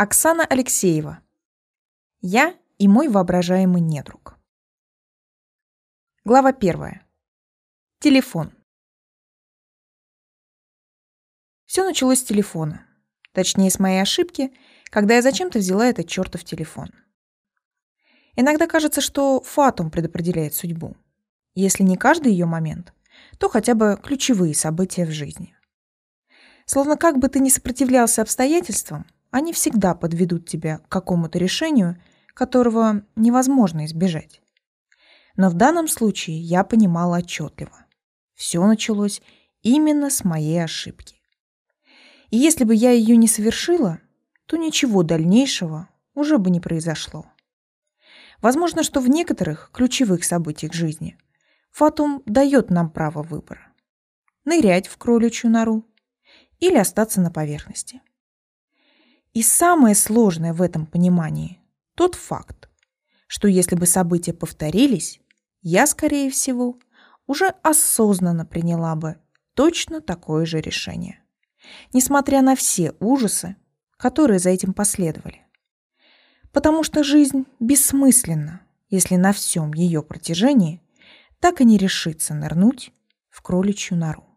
Оксана Алексеева. Я и мой воображаемый недруг. Глава первая. Телефон. Все началось с телефона. Точнее, с моей ошибки, когда я зачем-то взяла этот чертов телефон. Иногда кажется, что фатум предопределяет судьбу. Если не каждый ее момент, то хотя бы ключевые события в жизни. Словно как бы ты ни сопротивлялся обстоятельствам, они всегда подведут тебя к какому-то решению, которого невозможно избежать. Но в данном случае я понимала отчетливо. Все началось именно с моей ошибки. И если бы я ее не совершила, то ничего дальнейшего уже бы не произошло. Возможно, что в некоторых ключевых событиях жизни Фатум дает нам право выбора. Нырять в кроличью нору или остаться на поверхности. И самое сложное в этом понимании – тот факт, что если бы события повторились, я, скорее всего, уже осознанно приняла бы точно такое же решение. Несмотря на все ужасы, которые за этим последовали. Потому что жизнь бессмысленна, если на всем ее протяжении так и не решится нырнуть в кроличью нору.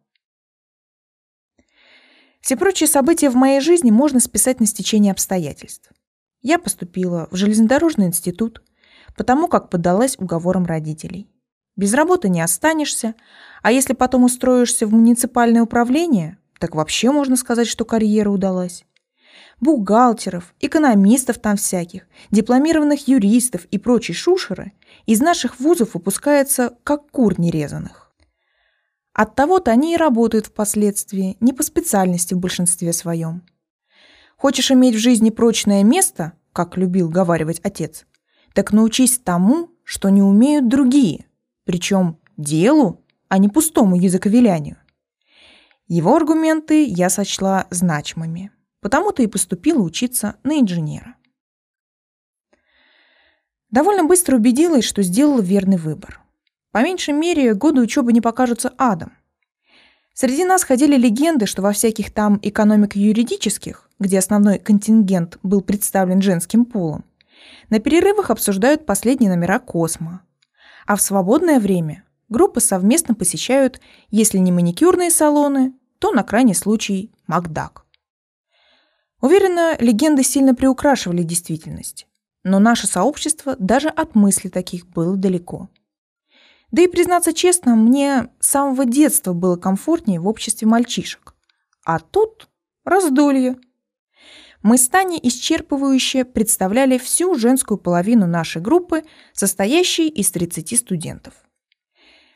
Все прочие события в моей жизни можно списать на стечение обстоятельств. Я поступила в железнодорожный институт, потому как поддалась уговорам родителей. Без работы не останешься, а если потом устроишься в муниципальное управление, так вообще можно сказать, что карьера удалась. Бухгалтеров, экономистов там всяких, дипломированных юристов и прочей шушеры из наших вузов выпускается как кур нерезанных. От того-то они и работают впоследствии, не по специальности в большинстве своем. Хочешь иметь в жизни прочное место, как любил говаривать отец, так научись тому, что не умеют другие, причем делу, а не пустому языковелянию. Его аргументы я сочла значимыми, потому-то и поступила учиться на инженера. Довольно быстро убедилась, что сделала верный выбор. По меньшей мере, годы учебы не покажутся адом. Среди нас ходили легенды, что во всяких там экономико-юридических, где основной контингент был представлен женским полом, на перерывах обсуждают последние номера Космо. А в свободное время группы совместно посещают, если не маникюрные салоны, то на крайний случай Макдак. Уверена, легенды сильно приукрашивали действительность. Но наше сообщество даже от мысли таких было далеко. Да и, признаться честно, мне с самого детства было комфортнее в обществе мальчишек. А тут раздолье. Мы с Таней исчерпывающе представляли всю женскую половину нашей группы, состоящей из 30 студентов.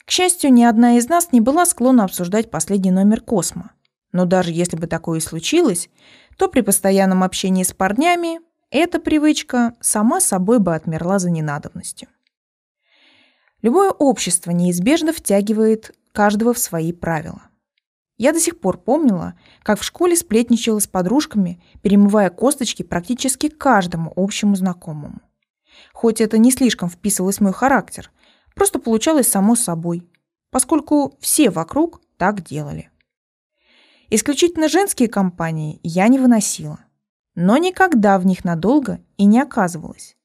К счастью, ни одна из нас не была склонна обсуждать последний номер Космо. Но даже если бы такое и случилось, то при постоянном общении с парнями эта привычка сама собой бы отмерла за ненадобностью. Любое общество неизбежно втягивает каждого в свои правила. Я до сих пор помнила, как в школе сплетничала с подружками, перемывая косточки практически каждому общему знакомому. Хоть это не слишком вписывалось в мой характер, просто получалось само собой, поскольку все вокруг так делали. Исключительно женские компании я не выносила, но никогда в них надолго и не оказывалась.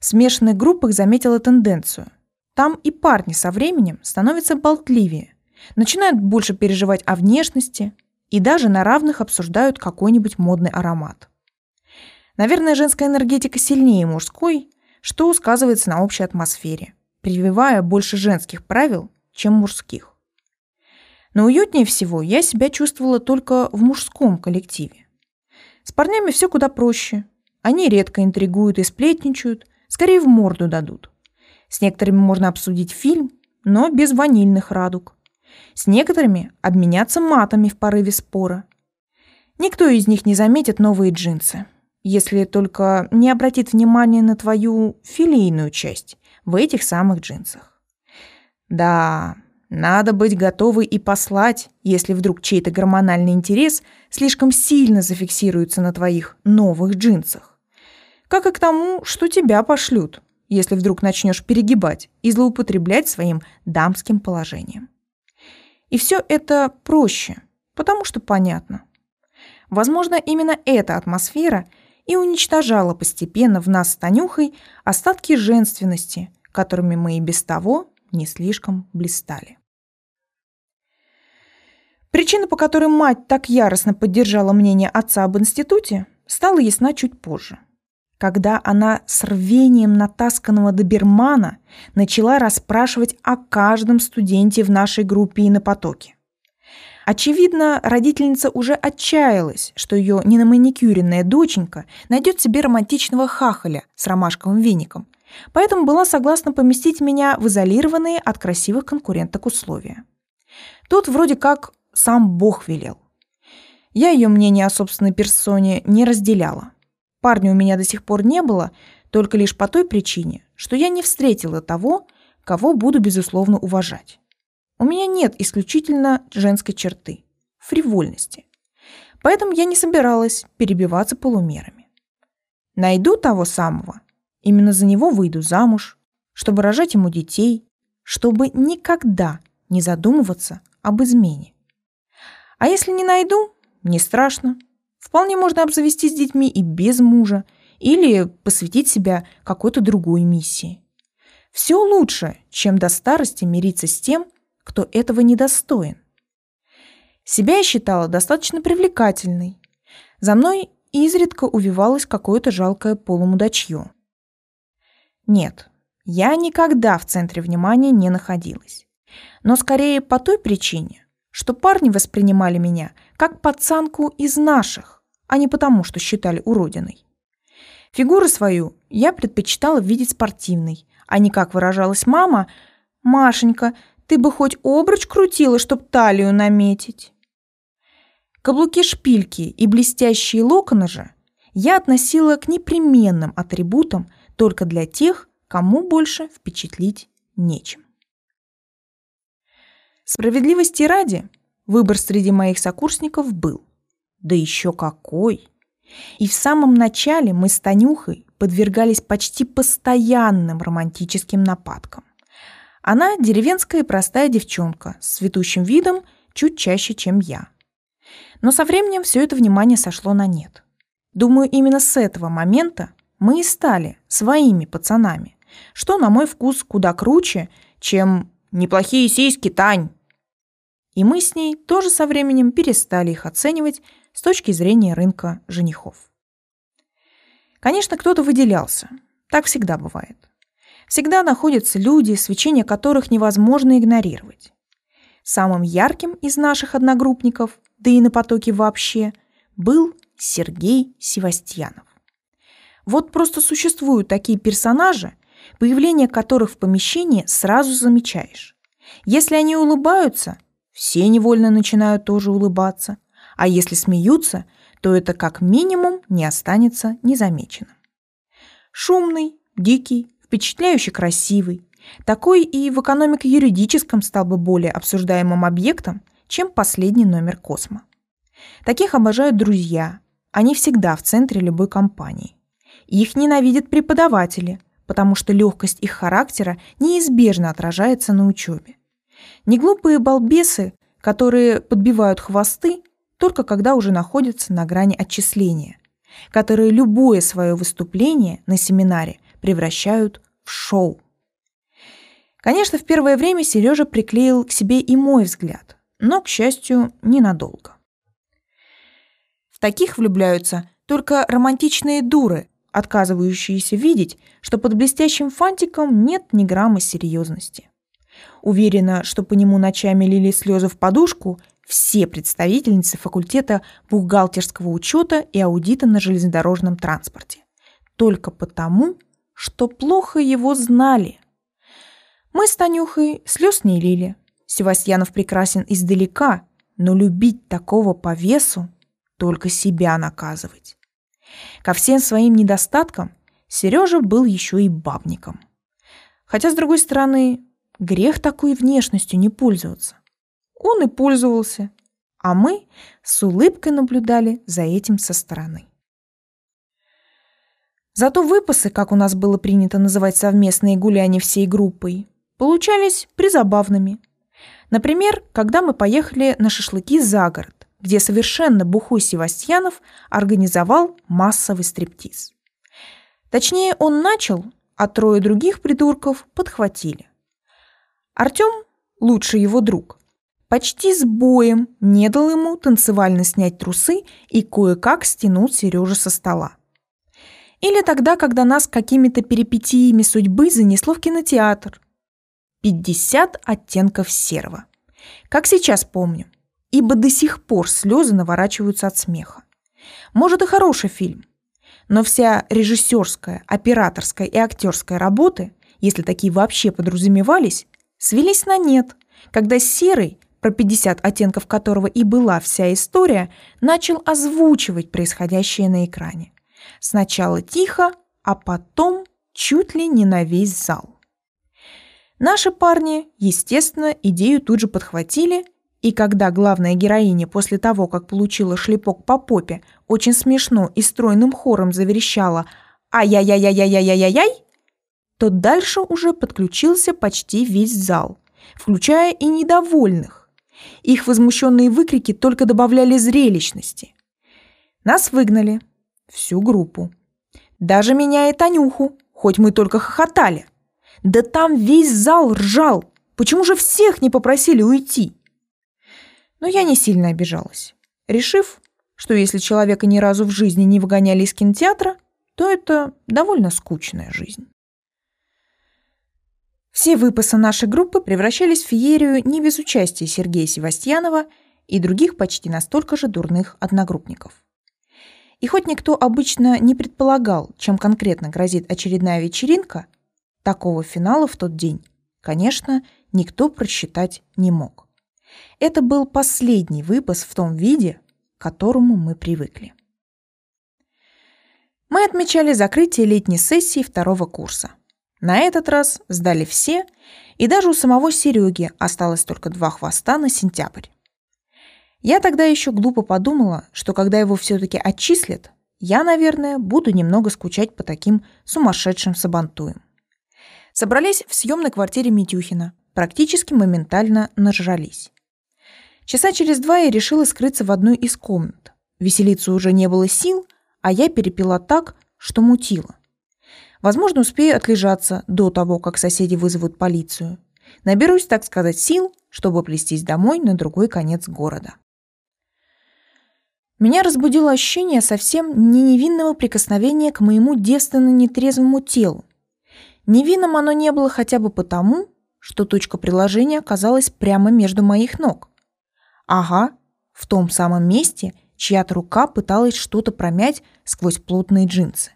В смешанных группах заметила тенденцию. Там и парни со временем становятся болтливее, начинают больше переживать о внешности и даже на равных обсуждают какой-нибудь модный аромат. Наверное, женская энергетика сильнее мужской, что сказывается на общей атмосфере, прививая больше женских правил, чем мужских. Но уютнее всего я себя чувствовала только в мужском коллективе. С парнями все куда проще. Они редко интригуют и сплетничают, скорее в морду дадут. С некоторыми можно обсудить фильм, но без ванильных радуг. С некоторыми обменяться матами в порыве спора. Никто из них не заметит новые джинсы, если только не обратит внимание на твою филейную часть в этих самых джинсах. Да, надо быть готовой и послать, если вдруг чей-то гормональный интерес слишком сильно зафиксируется на твоих новых джинсах. Как и к тому, что тебя пошлют, если вдруг начнешь перегибать и злоупотреблять своим дамским положением. И все это проще, потому что понятно. Возможно, именно эта атмосфера и уничтожала постепенно в нас с Танюхой остатки женственности, которыми мы и без того не слишком блистали. Причина, по которой мать так яростно поддержала мнение отца об институте, стала ясна чуть позже. Когда она с рвением натасканного добермана начала расспрашивать о каждом студенте в нашей группе и на потоке. Очевидно, родительница уже отчаялась, что ее ненаманикюренная доченька найдет себе романтичного хахаля с ромашковым веником, поэтому была согласна поместить меня в изолированные от красивых конкуренток условия. Тут вроде как сам Бог велел. Я ее мнение о собственной персоне не разделяла. Парня у меня до сих пор не было, только лишь по той причине, что я не встретила того, кого буду безусловно уважать. У меня нет исключительно женской черты – фривольности. Поэтому я не собиралась перебиваться полумерами. Найду того самого, именно за него выйду замуж, чтобы рожать ему детей, чтобы никогда не задумываться об измене. А если не найду, не страшно. Вполне можно обзавестись детьми и без мужа, или посвятить себя какой-то другой миссии. Все лучше, чем до старости мириться с тем, кто этого недостоин. Себя я считала достаточно привлекательной. За мной изредка увивалось какое-то жалкое полумудачье. Нет, я никогда в центре внимания не находилась. Но скорее по той причине, что парни воспринимали меня как пацанку из наших, а не потому, что считали уродиной. Фигуру свою я предпочитала видеть спортивной, а не, как выражалась мама, «Машенька, ты бы хоть обруч крутила, чтоб талию наметить». Каблуки-шпильки и блестящие локоны же я относила к непременным атрибутам только для тех, кому больше впечатлить нечем. Справедливости ради, выбор среди моих сокурсников был. Да еще какой! И в самом начале мы с Танюхой подвергались почти постоянным романтическим нападкам. Она деревенская и простая девчонка с цветущим видом чуть чаще, чем я. Но со временем все это внимание сошло на нет. Думаю, именно с этого момента мы и стали своими пацанами, что, на мой вкус, куда круче, чем «неплохие сиськи, Тань!» И мы с ней тоже со временем перестали их оценивать с точки зрения рынка женихов. Конечно, кто-то выделялся. Так всегда бывает. Всегда находятся люди, свечение которых невозможно игнорировать. Самым ярким из наших одногруппников, да и на потоке вообще, был Сергей Севастьянов. Вот просто существуют такие персонажи, появление которых в помещении сразу замечаешь. Если они улыбаются, все невольно начинают тоже улыбаться. А если смеются, то это как минимум не останется незамеченным. Шумный, дикий, впечатляюще красивый. Такой и в экономико-юридическом стал бы более обсуждаемым объектом, чем последний номер Космо. Таких обожают друзья. Они всегда в центре любой компании. Их ненавидят преподаватели, потому что легкость их характера неизбежно отражается на учебе. Не глупые балбесы, которые подбивают хвосты только когда уже находятся на грани отчисления, которые любое свое выступление на семинаре превращают в шоу. Конечно, в первое время Сережа приклеил к себе и мой взгляд, но, к счастью, ненадолго. В таких влюбляются только романтичные дуры, отказывающиеся видеть, что под блестящим фантиком нет ни грамма серьезности. Уверена, что по нему ночами лили слезы в подушку все представительницы факультета бухгалтерского учета и аудита на железнодорожном транспорте. Только потому, что плохо его знали. Мы с Танюхой слез не лили. Севастьянов прекрасен издалека, но любить такого по весу только себя наказывать. Ко всем своим недостаткам Сережа был еще и бабником. Хотя, с другой стороны, Грех такой внешностью не пользоваться. Он и пользовался, а мы с улыбкой наблюдали за этим со стороны. Зато выпасы, как у нас было принято называть совместные гуляния всей группой, получались призабавными. Например, когда мы поехали на шашлыки за город, где совершенно бухой Севастьянов организовал массовый стриптиз. Точнее, он начал, а трое других придурков подхватили. Артем, лучший его друг, почти с боем не дал ему танцевально снять трусы и кое-как стянул Сережу со стола. Или тогда, когда нас какими-то перипетиями судьбы занесло в кинотеатр. 50 оттенков серого. Как сейчас помню, ибо до сих пор слезы наворачиваются от смеха. Может и хороший фильм, но вся режиссерская, операторская и актерская работы, если такие вообще подразумевались, свелись на нет, когда Серый, про 50 оттенков которого и была вся история, начал озвучивать происходящее на экране. Сначала тихо, а потом чуть ли не на весь зал. Наши парни, естественно, идею тут же подхватили, и когда главная героиня после того, как получила шлепок по попе, очень смешно и стройным хором заверещала «Ай-яй-яй-яй-яй-яй-яй-яй!», то дальше уже подключился почти весь зал, включая и недовольных. Их возмущенные выкрики только добавляли зрелищности. Нас выгнали, всю группу. Даже меня и Танюху, хоть мы только хохотали. Да там весь зал ржал. Почему же всех не попросили уйти? Но я не сильно обижалась, решив, что если человека ни разу в жизни не выгоняли из кинотеатра, то это довольно скучная жизнь. Все выпасы нашей группы превращались в феерию не без участия Сергея Севастьянова и других почти настолько же дурных одногруппников. И хоть никто обычно не предполагал, чем конкретно грозит очередная вечеринка, такого финала в тот день, конечно, никто просчитать не мог. Это был последний выпуск в том виде, к которому мы привыкли. Мы отмечали закрытие летней сессии второго курса. На этот раз сдали все, и даже у самого Сереги осталось только два хвоста на сентябрь. Я тогда еще глупо подумала, что когда его все-таки отчислят, я, наверное, буду немного скучать по таким сумасшедшим сабантуям. Собрались в съемной квартире Митюхина, практически моментально нажрались. Часа через два я решила скрыться в одной из комнат. Веселиться уже не было сил, а я перепила так, что мутила. Возможно, успею отлежаться до того, как соседи вызовут полицию. Наберусь, так сказать, сил, чтобы плестись домой на другой конец города. Меня разбудило ощущение совсем не невинного прикосновения к моему девственно нетрезвому телу. Невинным оно не было хотя бы потому, что точка приложения оказалась прямо между моих ног. Ага, в том самом месте чья-то рука пыталась что-то промять сквозь плотные джинсы.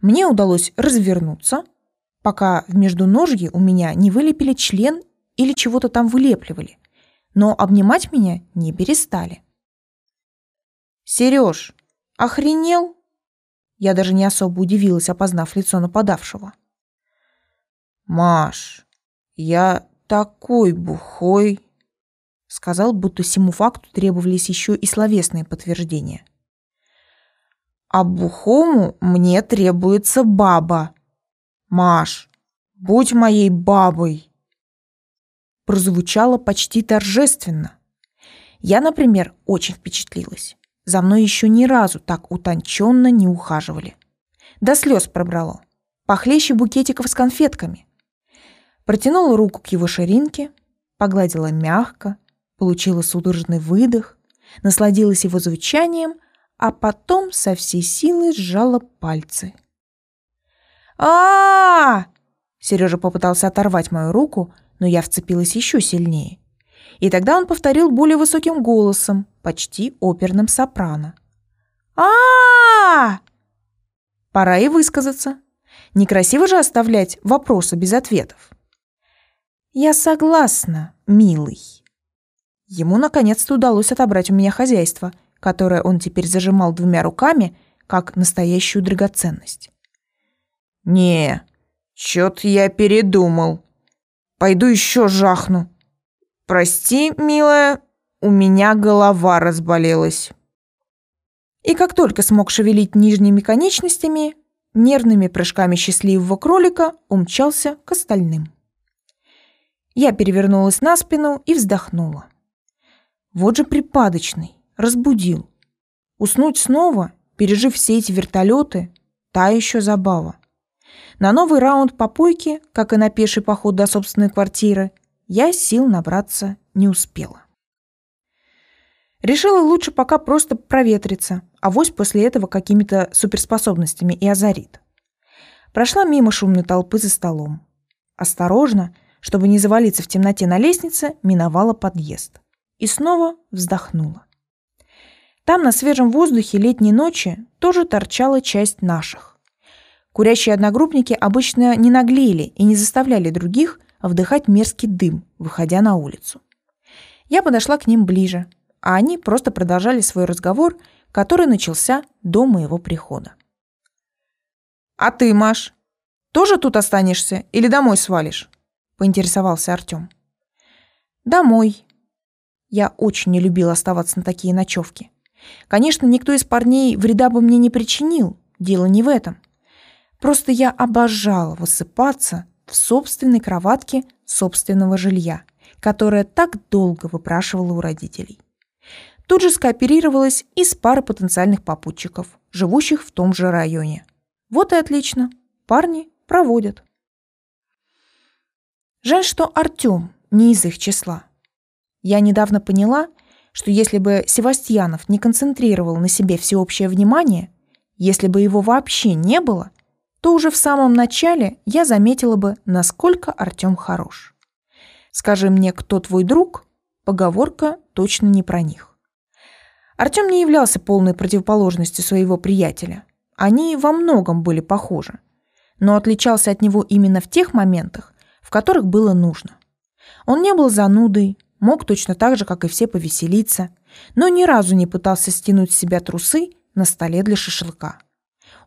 Мне удалось развернуться, пока в междуножье у меня не вылепили член или чего-то там вылепливали, но обнимать меня не перестали. «Сереж, охренел?» Я даже не особо удивилась, опознав лицо нападавшего. «Маш, я такой бухой!» сказал, будто всему факту требовались еще и словесные подтверждения. А бухому мне требуется баба. Маш, будь моей бабой. Прозвучало почти торжественно. Я, например, очень впечатлилась. За мной еще ни разу так утонченно не ухаживали. До слез пробрало. Похлеще букетиков с конфетками. Протянула руку к его ширинке, погладила мягко, получила судорожный выдох, насладилась его звучанием, а потом со всей силы сжала пальцы. а, Сережа попытался оторвать мою руку, но я вцепилась еще сильнее. И тогда он повторил более высоким голосом, почти оперным сопрано. а Пора и высказаться. Некрасиво же оставлять вопросы без ответов. «Я согласна, милый». Ему наконец-то удалось отобрать у меня хозяйство, которое он теперь зажимал двумя руками, как настоящую драгоценность. «Не, чё-то я передумал. Пойду еще жахну. Прости, милая, у меня голова разболелась». И как только смог шевелить нижними конечностями, нервными прыжками счастливого кролика умчался к остальным. Я перевернулась на спину и вздохнула. Вот же припадочный, разбудил. Уснуть снова, пережив все эти вертолеты, та еще забава. На новый раунд попойки, как и на пеший поход до собственной квартиры, я сил набраться не успела. Решила лучше пока просто проветриться, а вось после этого какими-то суперспособностями и озарит. Прошла мимо шумной толпы за столом. Осторожно, чтобы не завалиться в темноте на лестнице, миновала подъезд. И снова вздохнула. Там на свежем воздухе летней ночи тоже торчала часть наших. Курящие одногруппники обычно не наглели и не заставляли других вдыхать мерзкий дым, выходя на улицу. Я подошла к ним ближе, а они просто продолжали свой разговор, который начался до моего прихода. «А ты, Маш, тоже тут останешься или домой свалишь?» – поинтересовался Артём. «Домой». Я очень не любила оставаться на такие ночевки. Конечно, никто из парней вреда бы мне не причинил, дело не в этом. Просто я обожала высыпаться в собственной кроватке собственного жилья, которое так долго выпрашивала у родителей. Тут же скооперировалась и с парой потенциальных попутчиков, живущих в том же районе. Вот и отлично. Парни проводят. Жаль, что Артём не из их числа. Я недавно поняла, что если бы Севастьянов не концентрировал на себе всеобщее внимание, если бы его вообще не было, то уже в самом начале я заметила бы, насколько Артём хорош. Скажи мне, кто твой друг, поговорка точно не про них. Артём не являлся полной противоположностью своего приятеля. Они во многом были похожи, но отличался от него именно в тех моментах, в которых было нужно. Он не был занудой, мог точно так же, как и все, повеселиться, но ни разу не пытался стянуть с себя трусы на столе для шашлыка.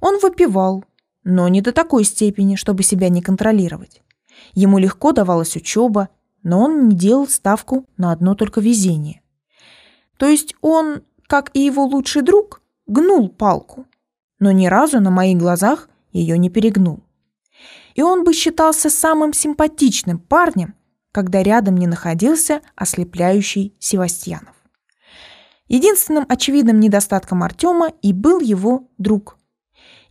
Он выпивал, но не до такой степени, чтобы себя не контролировать. Ему легко давалась учеба, но он не делал ставку на одно только везение. То есть он как и его лучший друг, гнул палку, но ни разу на моих глазах ее не перегнул. И он бы считался самым симпатичным парнем, когда рядом не находился ослепляющий Севастьянов. Единственным очевидным недостатком Артема и был его друг.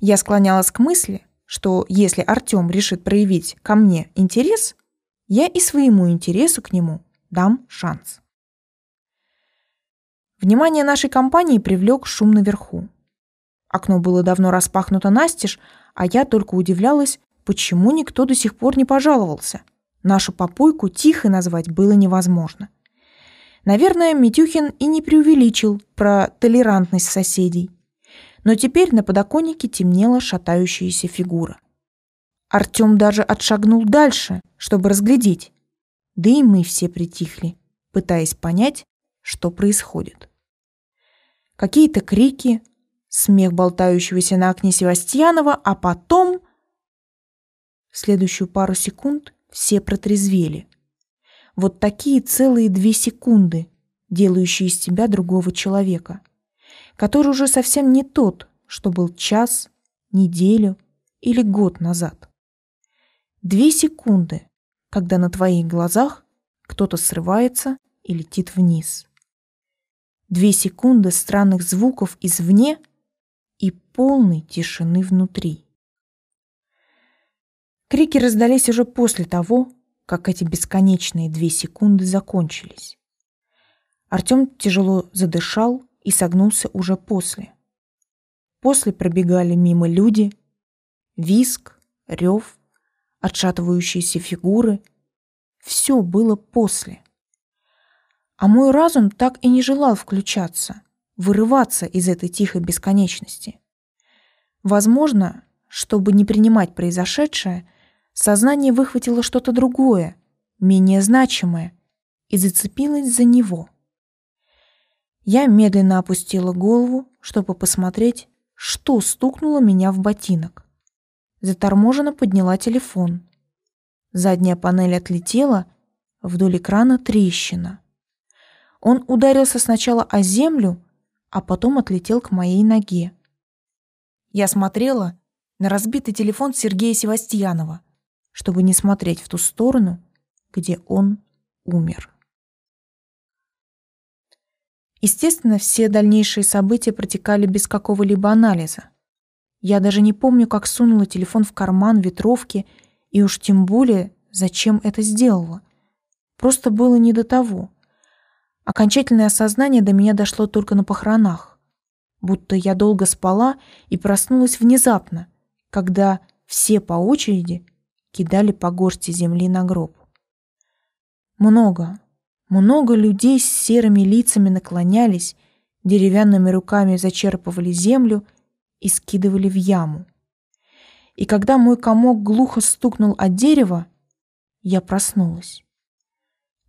Я склонялась к мысли, что если Артем решит проявить ко мне интерес, я и своему интересу к нему дам шанс. Внимание нашей компании привлек шум наверху. Окно было давно распахнуто настежь, а я только удивлялась, почему никто до сих пор не пожаловался. Нашу попойку тихо назвать было невозможно. Наверное, Митюхин и не преувеличил про толерантность соседей. Но теперь на подоконнике темнела шатающаяся фигура. Артём даже отшагнул дальше, чтобы разглядеть. Да и мы все притихли, пытаясь понять, что происходит. Какие-то крики, смех болтающегося на окне Севастьянова, а потом... В следующую пару секунд все протрезвели. Вот такие целые две секунды, делающие из тебя другого человека, который уже совсем не тот, что был час, неделю или год назад. Две секунды, когда на твоих глазах кто-то срывается и летит вниз. Две секунды странных звуков извне и полной тишины внутри. Крики раздались уже после того, как эти бесконечные две секунды закончились. Артём тяжело задышал и согнулся уже после. После пробегали мимо люди, виск, рев, отшатывающиеся фигуры. Все было после. А мой разум так и не желал включаться, вырываться из этой тихой бесконечности. Возможно, чтобы не принимать произошедшее, сознание выхватило что-то другое, менее значимое, и зацепилось за него. Я медленно опустила голову, чтобы посмотреть, что стукнуло меня в ботинок. Заторможенно подняла телефон. Задняя панель отлетела, вдоль экрана трещина. Он ударился сначала о землю, а потом отлетел к моей ноге. Я смотрела на разбитый телефон Сергея Севастьянова, чтобы не смотреть в ту сторону, где он умер. Естественно, все дальнейшие события протекали без какого-либо анализа. Я даже не помню, как сунула телефон в карман ветровки, и уж тем более, зачем это сделала. Просто было не до того. Окончательное осознание до меня дошло только на похоронах. Будто я долго спала и проснулась внезапно, когда все по очереди кидали по горсти земли на гроб. Много, много людей с серыми лицами наклонялись, деревянными руками зачерпывали землю и скидывали в яму. И когда мой комок глухо стукнул от дерева, я проснулась.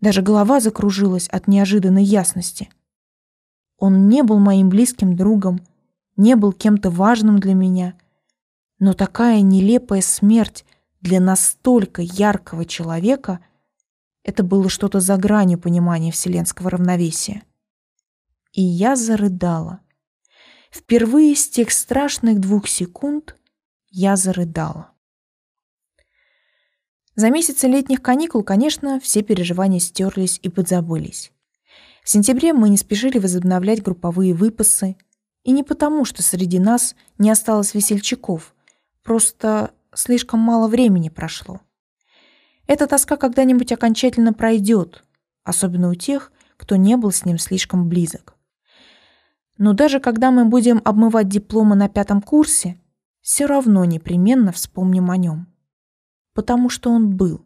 Даже голова закружилась от неожиданной ясности. Он не был моим близким другом, не был кем-то важным для меня, но такая нелепая смерть для настолько яркого человека — это было что-то за гранью понимания вселенского равновесия. И я зарыдала. Впервые с тех страшных двух секунд я зарыдала. За месяцы летних каникул, конечно, все переживания стерлись и подзабылись. В сентябре мы не спешили возобновлять групповые выпасы, и не потому, что среди нас не осталось весельчаков, просто слишком мало времени прошло. Эта тоска когда-нибудь окончательно пройдет, особенно у тех, кто не был с ним слишком близок. Но даже когда мы будем обмывать дипломы на пятом курсе, все равно непременно вспомним о нем потому что он был.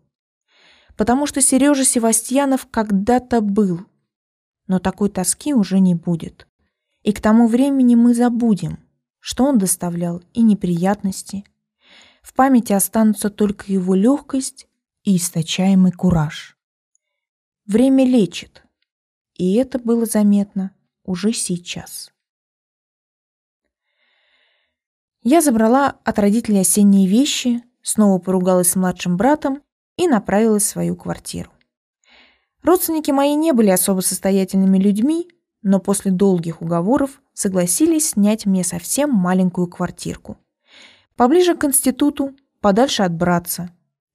Потому что Сережа Севастьянов когда-то был. Но такой тоски уже не будет. И к тому времени мы забудем, что он доставлял и неприятности. В памяти останутся только его легкость и источаемый кураж. Время лечит, и это было заметно уже сейчас. Я забрала от родителей осенние вещи, снова поругалась с младшим братом и направилась в свою квартиру. Родственники мои не были особо состоятельными людьми, но после долгих уговоров согласились снять мне совсем маленькую квартирку. Поближе к институту, подальше от братца,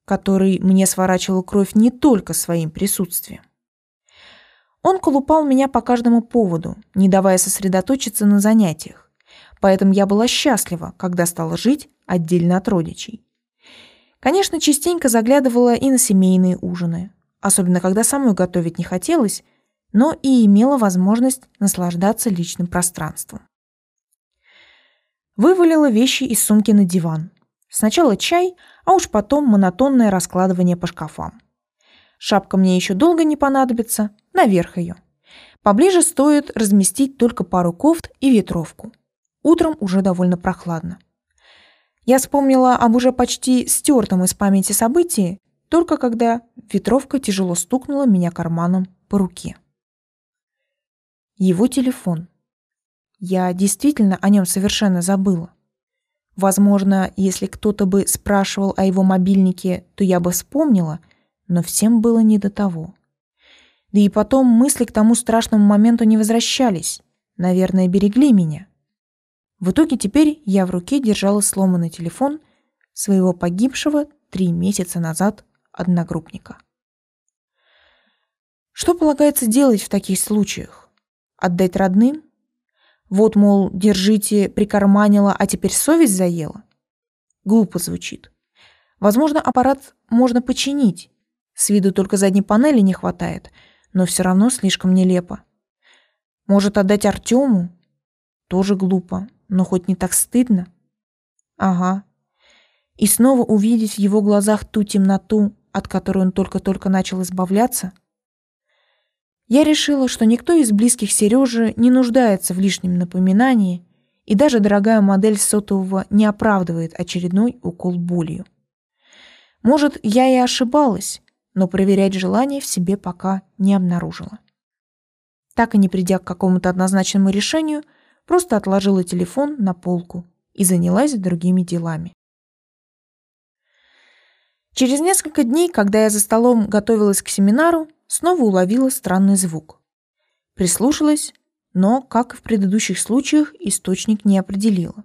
который мне сворачивал кровь не только своим присутствием. Он колупал меня по каждому поводу, не давая сосредоточиться на занятиях. Поэтому я была счастлива, когда стала жить отдельно от родичей. Конечно, частенько заглядывала и на семейные ужины, особенно когда самой готовить не хотелось, но и имела возможность наслаждаться личным пространством. Вывалила вещи из сумки на диван. Сначала чай, а уж потом монотонное раскладывание по шкафам. Шапка мне еще долго не понадобится, наверх ее. Поближе стоит разместить только пару кофт и ветровку. Утром уже довольно прохладно. Я вспомнила об уже почти стертом из памяти событии, только когда ветровка тяжело стукнула меня карманом по руке. Его телефон. Я действительно о нем совершенно забыла. Возможно, если кто-то бы спрашивал о его мобильнике, то я бы вспомнила, но всем было не до того. Да и потом мысли к тому страшному моменту не возвращались. Наверное, берегли меня. В итоге теперь я в руке держала сломанный телефон своего погибшего три месяца назад одногруппника. Что полагается делать в таких случаях? Отдать родным? Вот, мол, держите, прикарманила, а теперь совесть заела? Глупо звучит. Возможно, аппарат можно починить. С виду только задней панели не хватает, но все равно слишком нелепо. Может, отдать Артему? Тоже глупо но хоть не так стыдно? Ага. И снова увидеть в его глазах ту темноту, от которой он только-только начал избавляться? Я решила, что никто из близких Сережи не нуждается в лишнем напоминании, и даже дорогая модель сотового не оправдывает очередной укол болью. Может, я и ошибалась, но проверять желание в себе пока не обнаружила. Так и не придя к какому-то однозначному решению – просто отложила телефон на полку и занялась другими делами. Через несколько дней, когда я за столом готовилась к семинару, снова уловила странный звук. Прислушалась, но, как и в предыдущих случаях, источник не определила.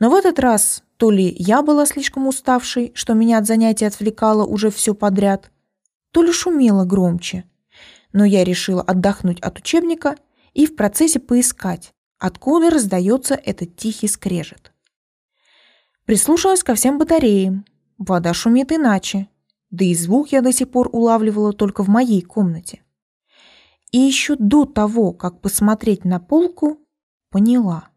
Но в этот раз то ли я была слишком уставшей, что меня от занятий отвлекало уже все подряд, то ли шумело громче. Но я решила отдохнуть от учебника и в процессе поискать, откуда раздается этот тихий скрежет. Прислушалась ко всем батареям. Вода шумит иначе, да и звук я до сих пор улавливала только в моей комнате. И еще до того, как посмотреть на полку, поняла.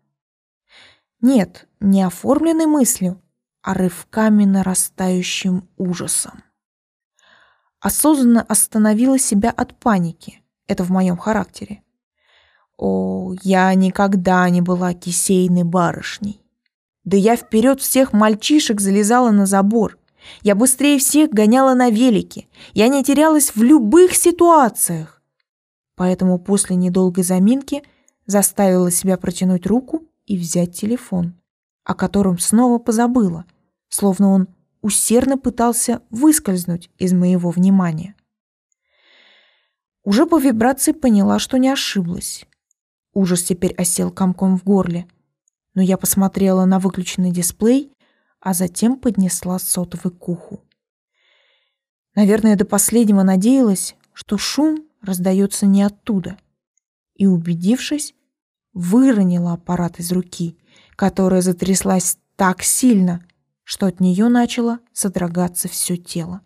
Нет, не оформленной мыслью, а рывками нарастающим ужасом. Осознанно остановила себя от паники. Это в моем характере. О, я никогда не была кисейной барышней. Да я вперед всех мальчишек залезала на забор. Я быстрее всех гоняла на велике. Я не терялась в любых ситуациях. Поэтому после недолгой заминки заставила себя протянуть руку и взять телефон, о котором снова позабыла, словно он усердно пытался выскользнуть из моего внимания. Уже по вибрации поняла, что не ошиблась. Ужас теперь осел комком в горле, но я посмотрела на выключенный дисплей, а затем поднесла сотовый к уху. Наверное, до последнего надеялась, что шум раздается не оттуда. И, убедившись, выронила аппарат из руки, которая затряслась так сильно, что от нее начало содрогаться все тело.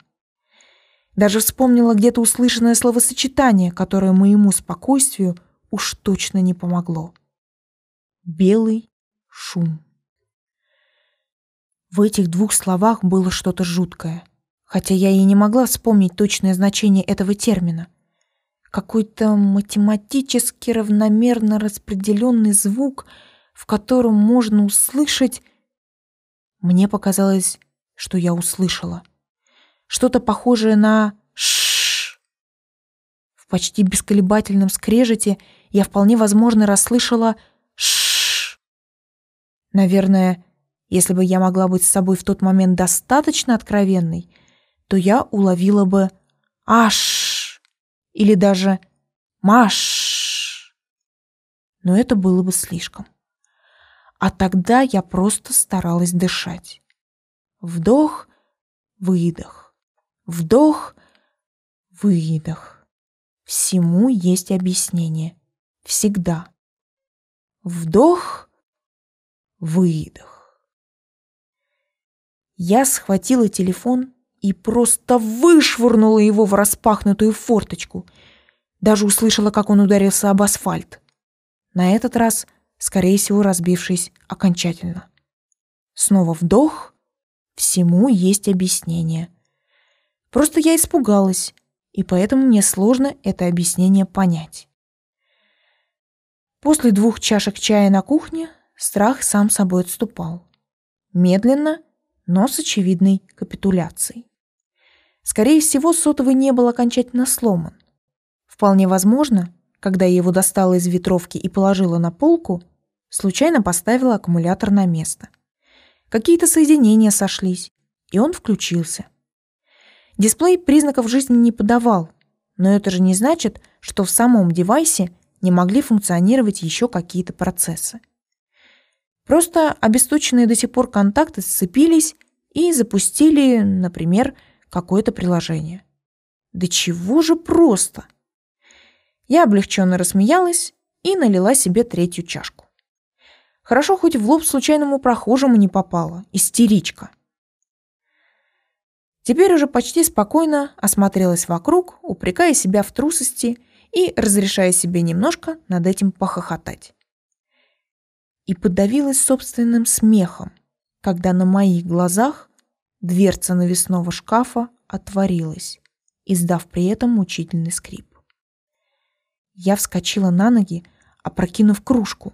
Даже вспомнила где-то услышанное словосочетание, которое моему спокойствию уж точно не помогло. Белый шум. В этих двух словах было что-то жуткое, хотя я и не могла вспомнить точное значение этого термина какой-то математически равномерно распределенный звук, в котором можно услышать... Мне показалось, что я услышала. Что-то похожее на «ш». В почти бесколебательном скрежете я вполне возможно расслышала «ш». Наверное, если бы я могла быть с собой в тот момент достаточно откровенной, то я уловила бы «аш» или даже «Маш!». Но это было бы слишком. А тогда я просто старалась дышать. Вдох, выдох. Вдох, выдох. Всему есть объяснение. Всегда. Вдох, выдох. Я схватила телефон и просто вышвырнула его в распахнутую форточку. Даже услышала, как он ударился об асфальт. На этот раз, скорее всего, разбившись окончательно. Снова вдох. Всему есть объяснение. Просто я испугалась, и поэтому мне сложно это объяснение понять. После двух чашек чая на кухне страх сам собой отступал. Медленно, но с очевидной капитуляцией. Скорее всего, сотовый не был окончательно сломан. Вполне возможно, когда я его достала из ветровки и положила на полку, случайно поставила аккумулятор на место. Какие-то соединения сошлись, и он включился. Дисплей признаков жизни не подавал, но это же не значит, что в самом девайсе не могли функционировать еще какие-то процессы. Просто обесточенные до сих пор контакты сцепились и запустили, например, какое-то приложение. Да чего же просто? Я облегченно рассмеялась и налила себе третью чашку. Хорошо, хоть в лоб случайному прохожему не попала. Истеричка. Теперь уже почти спокойно осмотрелась вокруг, упрекая себя в трусости и разрешая себе немножко над этим похохотать. И подавилась собственным смехом, когда на моих глазах Дверца навесного шкафа отворилась, издав при этом мучительный скрип. Я вскочила на ноги, опрокинув кружку.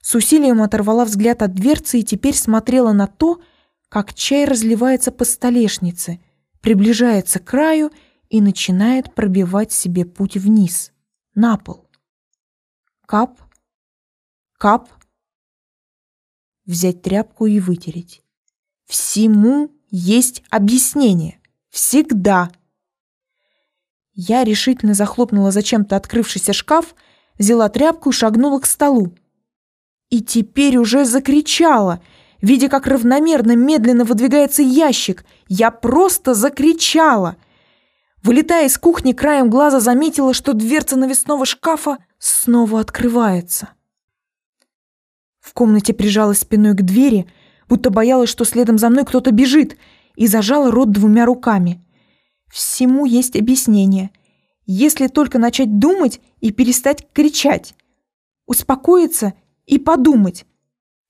С усилием оторвала взгляд от дверцы и теперь смотрела на то, как чай разливается по столешнице, приближается к краю и начинает пробивать себе путь вниз, на пол. Кап, кап, взять тряпку и вытереть. Всему есть объяснение. Всегда. Я решительно захлопнула зачем-то открывшийся шкаф, взяла тряпку и шагнула к столу. И теперь уже закричала, видя, как равномерно медленно выдвигается ящик. Я просто закричала. Вылетая из кухни, краем глаза заметила, что дверца навесного шкафа снова открывается. В комнате прижалась спиной к двери, будто боялась, что следом за мной кто-то бежит, и зажала рот двумя руками. Всему есть объяснение. Если только начать думать и перестать кричать. Успокоиться и подумать.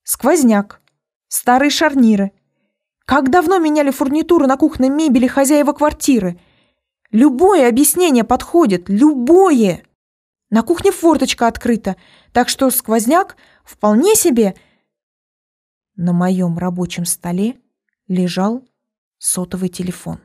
Сквозняк. Старые шарниры. Как давно меняли фурнитуру на кухонной мебели хозяева квартиры? Любое объяснение подходит. Любое. На кухне форточка открыта, так что сквозняк вполне себе. На моем рабочем столе лежал сотовый телефон.